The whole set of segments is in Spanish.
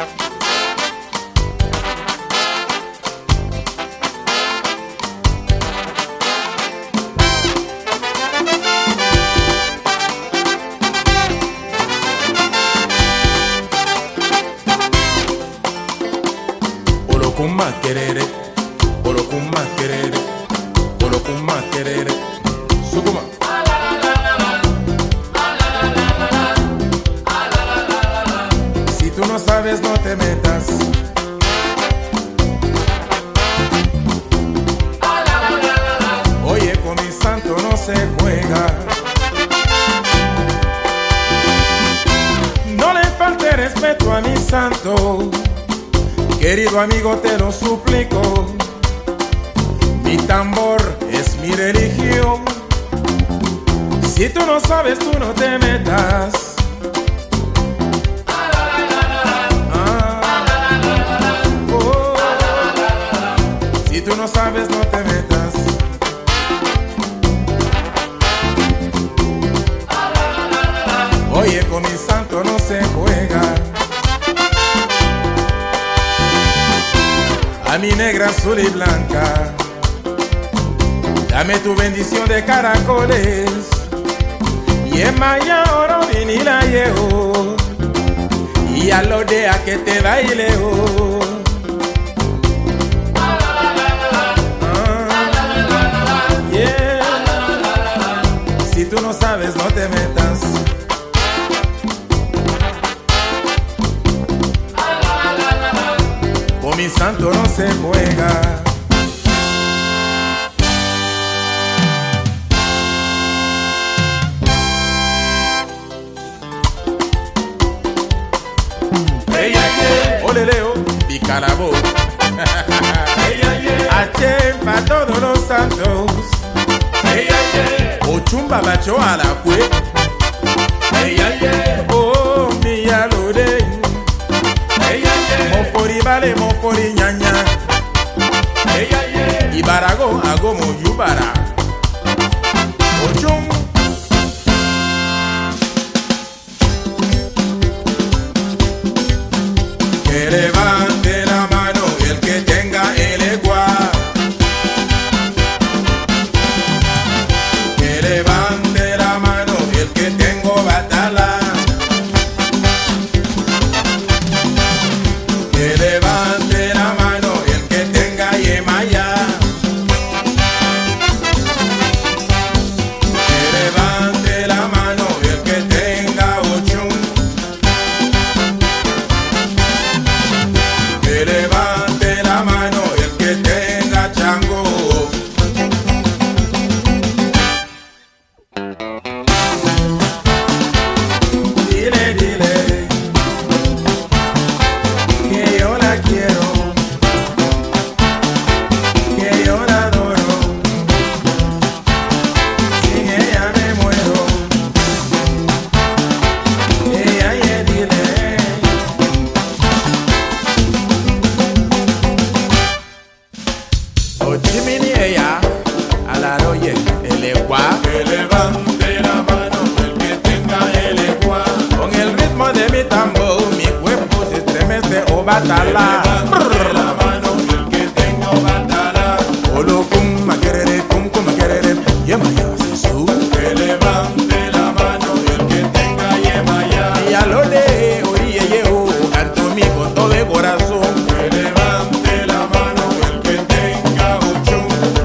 Bye. Tú no sabes, no te metas. Oye, con mi santo no se juega. No le falte respeto a mi santo. Querido amigo, te lo suplico. Mi tambor es mi religión. Si tú no sabes, tú no te metas. Mi santo no se juega. A mi negra azul y blanca, dame tu bendición de caracoles. Y en maya oro vinila llevo, y a lo de a que te baileo. Ah, yeah. Si tú no sabes, no te metas. Mi santo no se juega. Ella yeah. Oleleo, picarabo. Ella yeah. Ache pa todos los santos. Yeah. Ochumba bacho a la cue. Yeah. Oh, mi yeah. Mofori vale, mofori yeah. Ibarago, ago mo yubara. Ochum. Que levante Que levante la mano el que tenga el egua. Con el ritmo de mi tambor, mi cuerpo se estremece o batala. la mano el que tenga o batala. Olo cum maquerere, cum cum maquerere, yema ya sesu. Que levante la mano el que tenga yema ya. Y a lo de orille yo, canto mi con todo de corazón. Que levante la mano el que tenga ocho.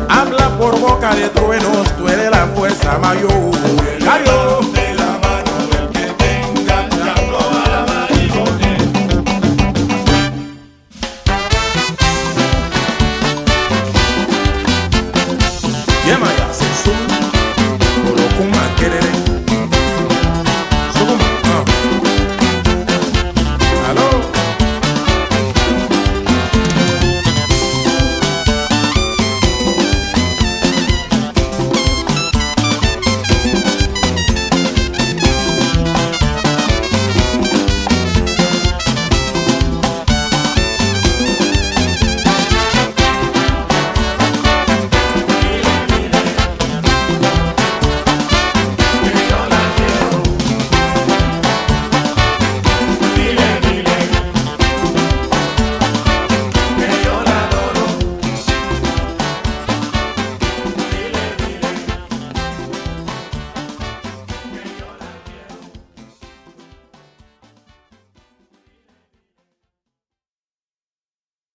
Habla por boca de truenos, Sama yo.